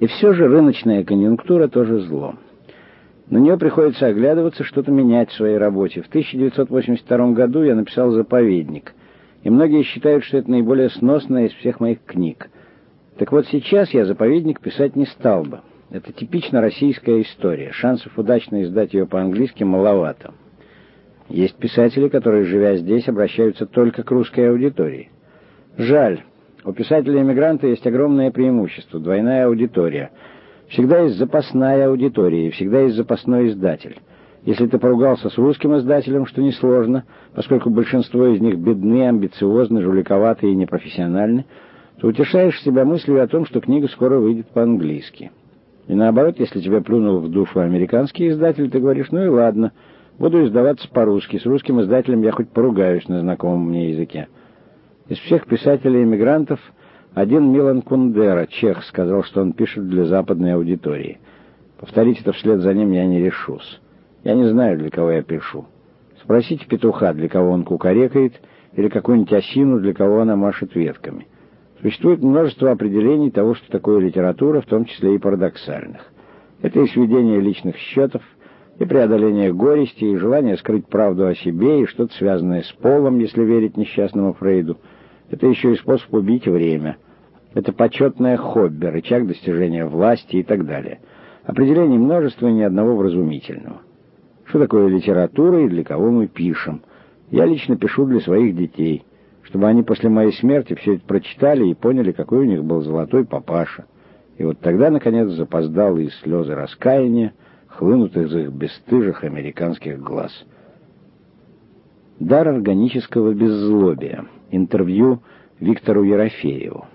И все же рыночная конъюнктура тоже зло. На нее приходится оглядываться, что-то менять в своей работе. В 1982 году я написал «Заповедник», и многие считают, что это наиболее сносная из всех моих книг. Так вот сейчас я «Заповедник» писать не стал бы. Это типично российская история. Шансов удачно издать ее по-английски маловато. Есть писатели, которые, живя здесь, обращаются только к русской аудитории. Жаль. У писателя-иммигранта есть огромное преимущество – двойная аудитория. Всегда есть запасная аудитория, и всегда есть запасной издатель. Если ты поругался с русским издателем, что несложно, поскольку большинство из них бедны, амбициозны, жуликоваты и непрофессиональны, то утешаешь себя мыслью о том, что книга скоро выйдет по-английски. И наоборот, если тебе плюнул в душу американский издатель, ты говоришь, ну и ладно, буду издаваться по-русски, с русским издателем я хоть поругаюсь на знакомом мне языке. Из всех писателей-эмигрантов один Милан Кундера, чех, сказал, что он пишет для западной аудитории. Повторить это вслед за ним я не решусь. Я не знаю, для кого я пишу. Спросите петуха, для кого он кукарекает, или какую-нибудь осину, для кого она машет ветками. Существует множество определений того, что такое литература, в том числе и парадоксальных. Это и сведение личных счетов, и преодоление горести, и желание скрыть правду о себе, и что-то связанное с полом, если верить несчастному Фрейду — это еще и способ убить время. Это почетное хобби, рычаг достижения власти и так далее. Определений множества и ни одного вразумительного. Что такое литература и для кого мы пишем? Я лично пишу для своих детей, чтобы они после моей смерти все это прочитали и поняли, какой у них был золотой папаша. И вот тогда, наконец, запоздалые слезы раскаяния хлынут из их бесстыжих американских глаз. Дар органического беззлобия. Интервью Виктору Ерофееву.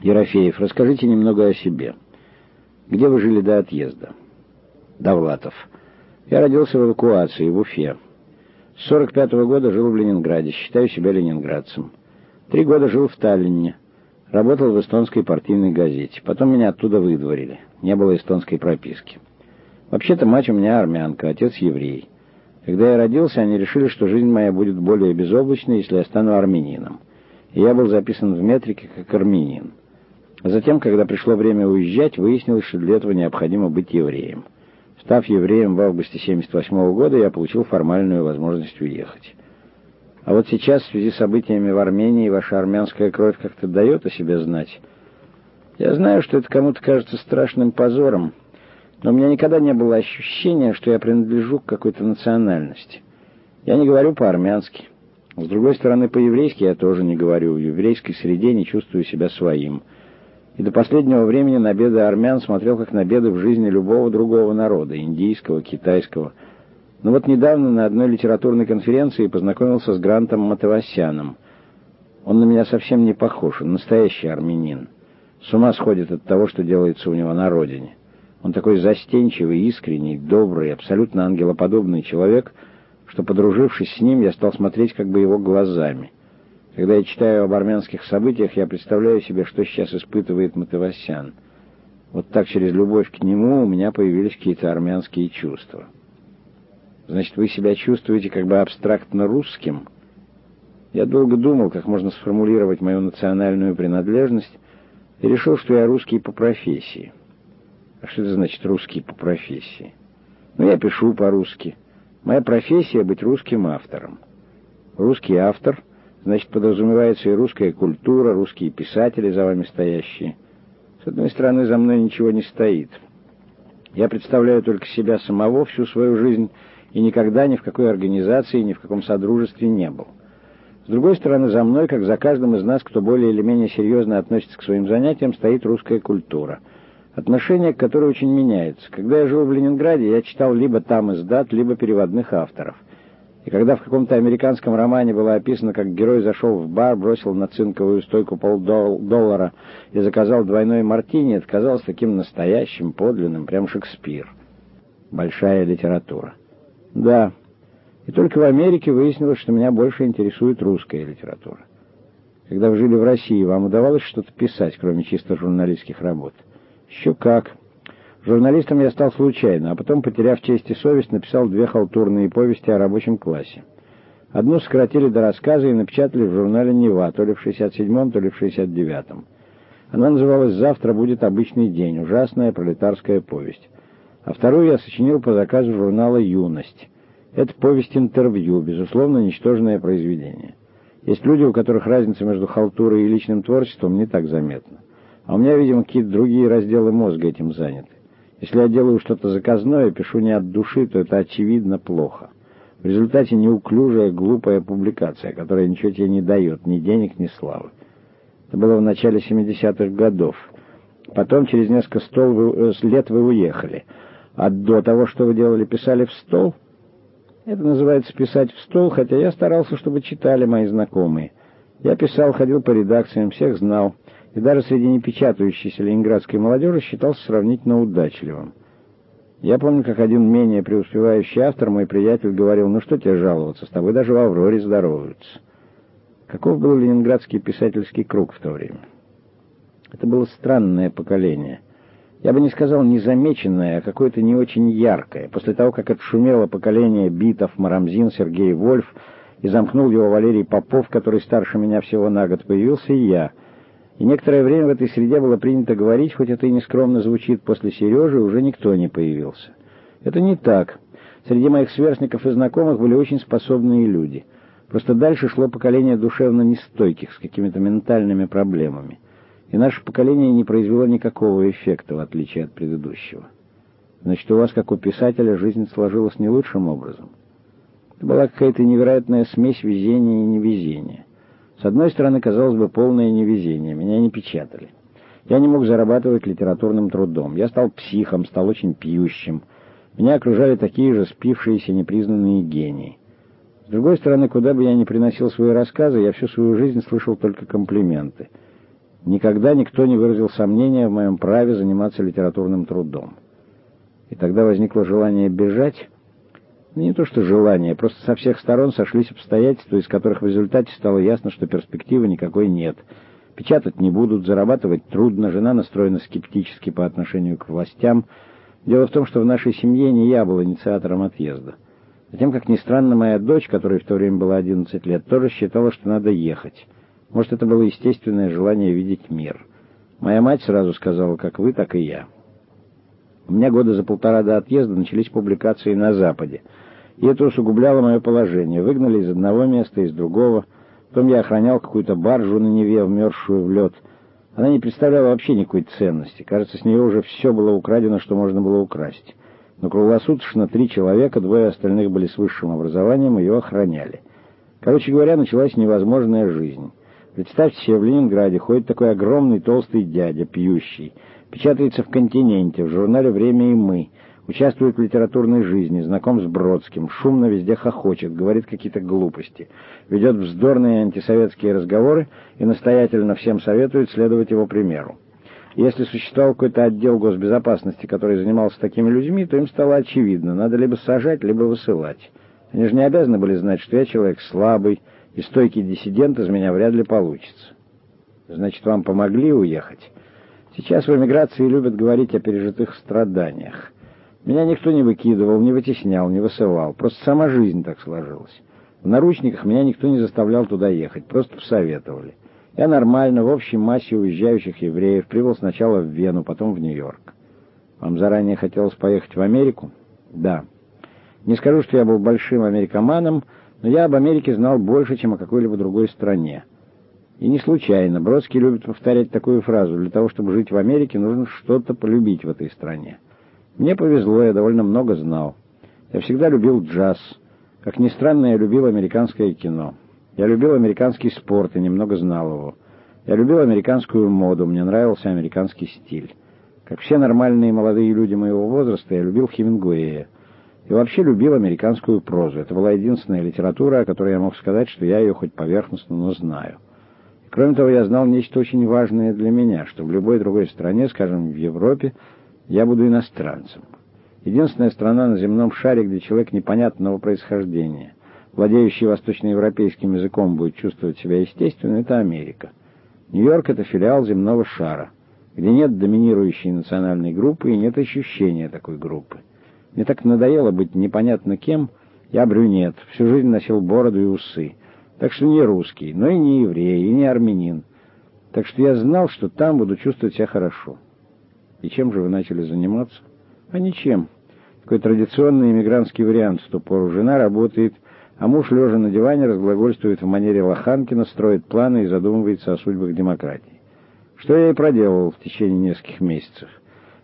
Ерофеев, расскажите немного о себе. Где вы жили до отъезда? Довлатов. Я родился в эвакуации, в Уфе. С 45 -го года жил в Ленинграде, считаю себя ленинградцем. Три года жил в Таллине. Работал в эстонской партийной газете. Потом меня оттуда выдворили. Не было эстонской прописки. Вообще-то мать у меня армянка, отец еврей. Когда я родился, они решили, что жизнь моя будет более безоблачной, если я стану армянином. И я был записан в метрике как армянин. А затем, когда пришло время уезжать, выяснилось, что для этого необходимо быть евреем. Став евреем в августе 78 -го года, я получил формальную возможность уехать. А вот сейчас, в связи с событиями в Армении, ваша армянская кровь как-то дает о себе знать. Я знаю, что это кому-то кажется страшным позором, но у меня никогда не было ощущения, что я принадлежу к какой-то национальности. Я не говорю по-армянски. С другой стороны, по-еврейски я тоже не говорю. В еврейской среде не чувствую себя своим. И до последнего времени на беды армян смотрел как на беды в жизни любого другого народа, индийского, китайского. Но вот недавно на одной литературной конференции познакомился с Грантом Матавасяном. Он на меня совсем не похож, он настоящий армянин. С ума сходит от того, что делается у него на родине. Он такой застенчивый, искренний, добрый, абсолютно ангелоподобный человек, что, подружившись с ним, я стал смотреть как бы его глазами. Когда я читаю об армянских событиях, я представляю себе, что сейчас испытывает Матавасян. Вот так через любовь к нему у меня появились какие-то армянские чувства. Значит, вы себя чувствуете как бы абстрактно русским? Я долго думал, как можно сформулировать мою национальную принадлежность, и решил, что я русский по профессии. А что это значит русский по профессии? Ну, я пишу по-русски. Моя профессия — быть русским автором. Русский автор, значит, подразумевается и русская культура, русские писатели за вами стоящие. С одной стороны, за мной ничего не стоит. Я представляю только себя самого всю свою жизнь и никогда ни в какой организации, ни в каком содружестве не был. С другой стороны, за мной, как за каждым из нас, кто более или менее серьезно относится к своим занятиям, стоит русская культура — Отношение к которой очень меняется. Когда я жил в Ленинграде, я читал либо там издат, либо переводных авторов. И когда в каком-то американском романе было описано, как герой зашел в бар, бросил на цинковую стойку полдоллара и заказал двойной мартини, это казалось таким настоящим, подлинным, прям Шекспир. Большая литература. Да. И только в Америке выяснилось, что меня больше интересует русская литература. Когда вы жили в России, вам удавалось что-то писать, кроме чисто журналистских работ? Еще как. Журналистом я стал случайно, а потом, потеряв честь и совесть, написал две халтурные повести о рабочем классе. Одну сократили до рассказа и напечатали в журнале «Нева», то ли в 67-м, то ли в 69-м. Она называлась «Завтра будет обычный день. Ужасная пролетарская повесть». А вторую я сочинил по заказу журнала «Юность». Это повесть-интервью, безусловно, ничтожное произведение. Есть люди, у которых разница между халтурой и личным творчеством не так заметна. А у меня, видимо, какие-то другие разделы мозга этим заняты. Если я делаю что-то заказное, пишу не от души, то это очевидно плохо. В результате неуклюжая, глупая публикация, которая ничего тебе не дает, ни денег, ни славы. Это было в начале 70-х годов. Потом, через несколько стол вы, э, лет вы уехали. А до того, что вы делали, писали в стол? Это называется писать в стол, хотя я старался, чтобы читали мои знакомые. Я писал, ходил по редакциям, всех знал и даже среди непечатающейся ленинградской молодежи считался сравнительно удачливым. Я помню, как один менее преуспевающий автор, мой приятель, говорил, ну что тебе жаловаться, с тобой даже в Авроре здороваются. Каков был ленинградский писательский круг в то время? Это было странное поколение. Я бы не сказал незамеченное, а какое-то не очень яркое. После того, как отшумело поколение Битов, Марамзин, Сергей Вольф, и замкнул его Валерий Попов, который старше меня всего на год, появился и я — и некоторое время в этой среде было принято говорить, хоть это и нескромно звучит, после Сережи уже никто не появился. Это не так. Среди моих сверстников и знакомых были очень способные люди. Просто дальше шло поколение душевно нестойких, с какими-то ментальными проблемами. И наше поколение не произвело никакого эффекта, в отличие от предыдущего. Значит, у вас, как у писателя, жизнь сложилась не лучшим образом. Это была какая-то невероятная смесь везения и невезения. С одной стороны, казалось бы, полное невезение. Меня не печатали. Я не мог зарабатывать литературным трудом. Я стал психом, стал очень пьющим. Меня окружали такие же спившиеся непризнанные гении. С другой стороны, куда бы я ни приносил свои рассказы, я всю свою жизнь слышал только комплименты. Никогда никто не выразил сомнения в моем праве заниматься литературным трудом. И тогда возникло желание бежать, не то что желание, просто со всех сторон сошлись обстоятельства, из которых в результате стало ясно, что перспективы никакой нет. Печатать не будут, зарабатывать трудно, жена настроена скептически по отношению к властям. Дело в том, что в нашей семье не я был инициатором отъезда. Затем, как ни странно, моя дочь, которой в то время было 11 лет, тоже считала, что надо ехать. Может, это было естественное желание видеть мир. Моя мать сразу сказала, как вы, так и я. У меня года за полтора до отъезда начались публикации на Западе — и это усугубляло мое положение. Выгнали из одного места, из другого. Потом я охранял какую-то баржу на Неве, вмерзшую в лед. Она не представляла вообще никакой ценности. Кажется, с нее уже все было украдено, что можно было украсть. Но круглосуточно три человека, двое остальных были с высшим образованием, ее охраняли. Короче говоря, началась невозможная жизнь. Представьте себе, в Ленинграде ходит такой огромный толстый дядя, пьющий. Печатается в «Континенте», в журнале «Время и мы» участвует в литературной жизни, знаком с Бродским, шумно везде хохочет, говорит какие-то глупости, ведет вздорные антисоветские разговоры и настоятельно всем советует следовать его примеру. Если существовал какой-то отдел госбезопасности, который занимался такими людьми, то им стало очевидно, надо либо сажать, либо высылать. Они же не обязаны были знать, что я человек слабый, и стойкий диссидент из меня вряд ли получится. Значит, вам помогли уехать? Сейчас в эмиграции любят говорить о пережитых страданиях. Меня никто не выкидывал, не вытеснял, не высылал. Просто сама жизнь так сложилась. В наручниках меня никто не заставлял туда ехать, просто посоветовали. Я нормально, в общей массе уезжающих евреев, прибыл сначала в Вену, потом в Нью-Йорк. Вам заранее хотелось поехать в Америку? Да. Не скажу, что я был большим америкоманом, но я об Америке знал больше, чем о какой-либо другой стране. И не случайно. Бродский любит повторять такую фразу. Для того, чтобы жить в Америке, нужно что-то полюбить в этой стране. Мне повезло, я довольно много знал. Я всегда любил джаз. Как ни странно, я любил американское кино. Я любил американский спорт и немного знал его. Я любил американскую моду, мне нравился американский стиль. Как все нормальные молодые люди моего возраста, я любил Хемингуэя. И вообще любил американскую прозу. Это была единственная литература, о которой я мог сказать, что я ее хоть поверхностно, но знаю. Кроме того, я знал нечто очень важное для меня, что в любой другой стране, скажем, в Европе, я буду иностранцем. Единственная страна на земном шаре, где человек непонятного происхождения, владеющий восточноевропейским языком, будет чувствовать себя естественно, это Америка. Нью-Йорк — это филиал земного шара, где нет доминирующей национальной группы и нет ощущения такой группы. Мне так надоело быть непонятно кем, я брюнет, всю жизнь носил бороду и усы, так что не русский, но и не еврей, и не армянин. Так что я знал, что там буду чувствовать себя хорошо. И чем же вы начали заниматься? А ничем. Такой традиционный иммигрантский вариант в ту пору. Жена работает, а муж, лежа на диване, разглагольствует в манере Лоханкина, строит планы и задумывается о судьбах демократии. Что я и проделал в течение нескольких месяцев.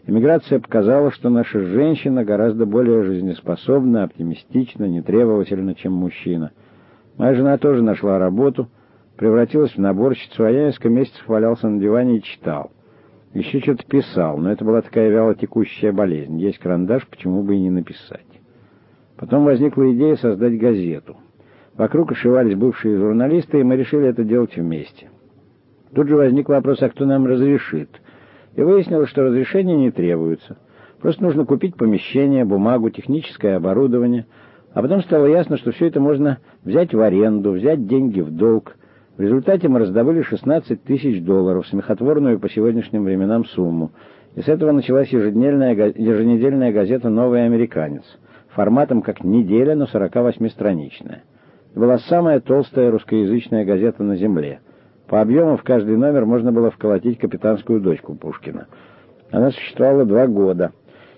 Иммиграция показала, что наша женщина гораздо более жизнеспособна, оптимистична, нетребовательна, чем мужчина. Моя жена тоже нашла работу, превратилась в наборщицу, а я несколько месяцев валялся на диване и читал. Еще что-то писал, но это была такая вялотекущая болезнь. Есть карандаш, почему бы и не написать. Потом возникла идея создать газету. Вокруг ошивались бывшие журналисты, и мы решили это делать вместе. Тут же возник вопрос, а кто нам разрешит? И выяснилось, что разрешения не требуется. Просто нужно купить помещение, бумагу, техническое оборудование. А потом стало ясно, что все это можно взять в аренду, взять деньги в долг, в результате мы раздобыли 16 тысяч долларов, смехотворную по сегодняшним временам сумму. И с этого началась еженедельная, еженедельная газета «Новый американец», форматом как неделя, но 48-страничная. Это была самая толстая русскоязычная газета на земле. По объему в каждый номер можно было вколотить капитанскую дочку Пушкина. Она существовала два года.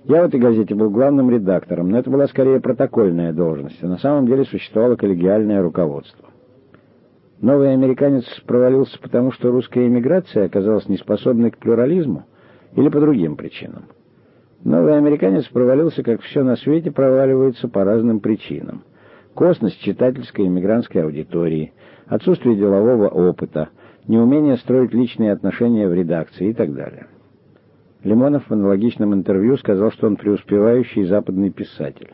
Я в этой газете был главным редактором, но это была скорее протокольная должность, а на самом деле существовало коллегиальное руководство. Новый американец провалился потому, что русская эмиграция оказалась неспособной к плюрализму или по другим причинам. Новый американец провалился, как все на свете проваливается по разным причинам. Косность читательской эмигрантской аудитории, отсутствие делового опыта, неумение строить личные отношения в редакции и так далее. Лимонов в аналогичном интервью сказал, что он преуспевающий западный писатель.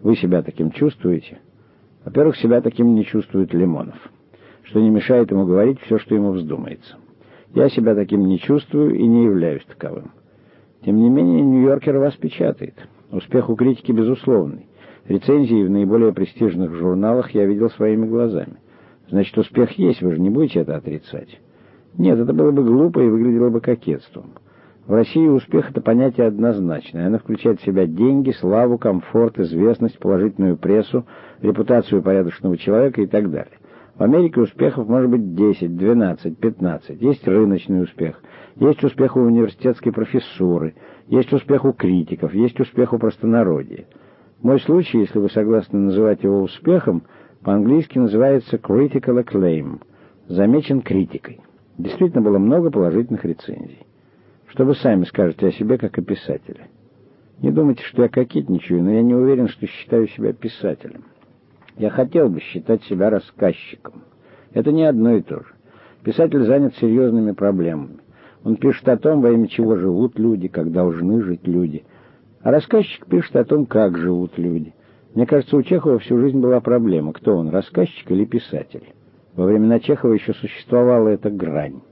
Вы себя таким чувствуете? Во-первых, себя таким не чувствует Лимонов что не мешает ему говорить все, что ему вздумается. Я себя таким не чувствую и не являюсь таковым. Тем не менее, Нью-Йоркер вас печатает. Успех у критики безусловный. Рецензии в наиболее престижных журналах я видел своими глазами. Значит, успех есть, вы же не будете это отрицать. Нет, это было бы глупо и выглядело бы кокетством. В России успех — это понятие однозначное. Оно включает в себя деньги, славу, комфорт, известность, положительную прессу, репутацию порядочного человека и так далее. В Америке успехов может быть 10, 12, 15. Есть рыночный успех, есть успех у университетской профессуры, есть успех у критиков, есть успех у простонародья. Мой случай, если вы согласны называть его успехом, по-английски называется critical acclaim, замечен критикой. Действительно было много положительных рецензий. Что вы сами скажете о себе как о писателе? Не думайте, что я кокетничаю, но я не уверен, что считаю себя писателем. Я хотел бы считать себя рассказчиком. Это не одно и то же. Писатель занят серьезными проблемами. Он пишет о том, во имя чего живут люди, как должны жить люди. А рассказчик пишет о том, как живут люди. Мне кажется, у Чехова всю жизнь была проблема, кто он, рассказчик или писатель. Во времена Чехова еще существовала эта грань.